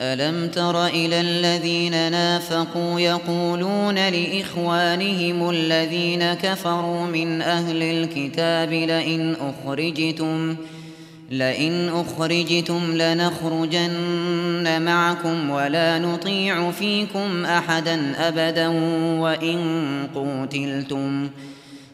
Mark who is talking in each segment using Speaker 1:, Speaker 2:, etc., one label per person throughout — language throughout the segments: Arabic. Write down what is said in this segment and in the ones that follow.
Speaker 1: ألم تر إلى الذين نافقوا يقولون لإخوانهم الذين كفروا من أهل الكتاب لئن أخرجتم لئن أخرجتم لنخرجن معكم ولا نطيع فيكم أحدا أبدا وإن قوتلتم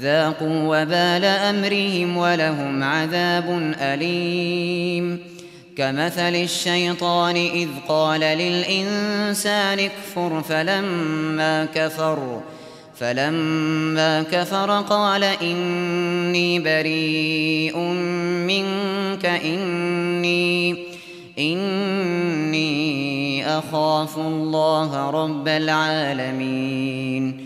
Speaker 1: ذاقوا وبال أمرهم ولهم عذاب أليم. كمثل الشيطان إذ قال للإنسان اكفر فلما كفر فلما كفر قال إني بريء منك إني إني أخاف الله رب العالمين.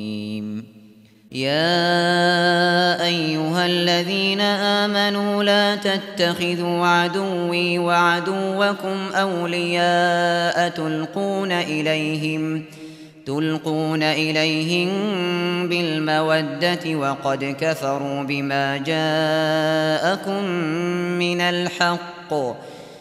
Speaker 1: يا أيها الذين آمنوا لا تتخذوا عدوي وعدوكم أولياء تلقون إليهم تلقون إليهم بالمودة وقد كفروا بما جاءكم من الحق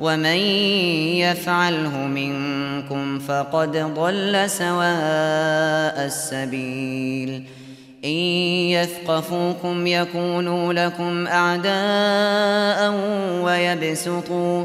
Speaker 1: ومن يفعله منكم فقد ضل سواء السبيل إن يثقفوكم يكونوا لكم أعداء ويبسطوا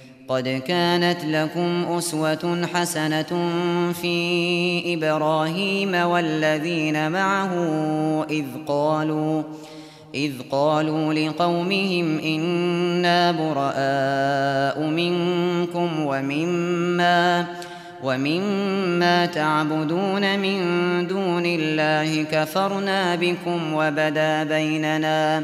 Speaker 1: قد كانت لكم أسوة حسنة في إبراهيم والذين معه إذ قالوا إذ قالوا لقومهم إنا براء منكم ومما ومما تعبدون من دون الله كفرنا بكم وبدا بيننا وبدا بيننا